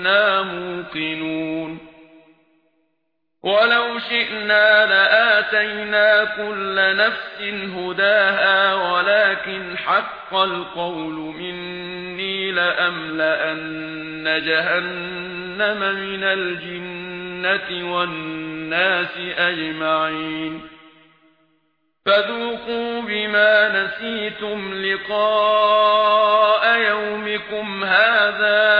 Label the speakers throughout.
Speaker 1: كنا موقنون. ولو شئنا لآتينا كل نفس هداها ولكن حق القول مني لأملأن جهنم من الجنة والناس أجمعين. فذوقوا بما نسيتم لقاء يومكم هذا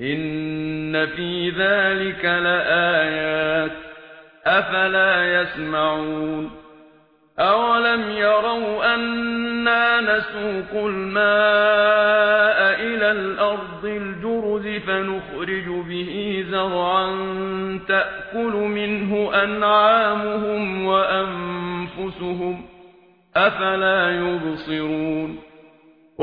Speaker 1: ان في ذلك لآيات افلا يسمعون اولم يروا أنا نسوق الماء إلى الأرض الجرز فنخرج به زرعا تأكل منه انعامهم وانفسهم افلا يبصرون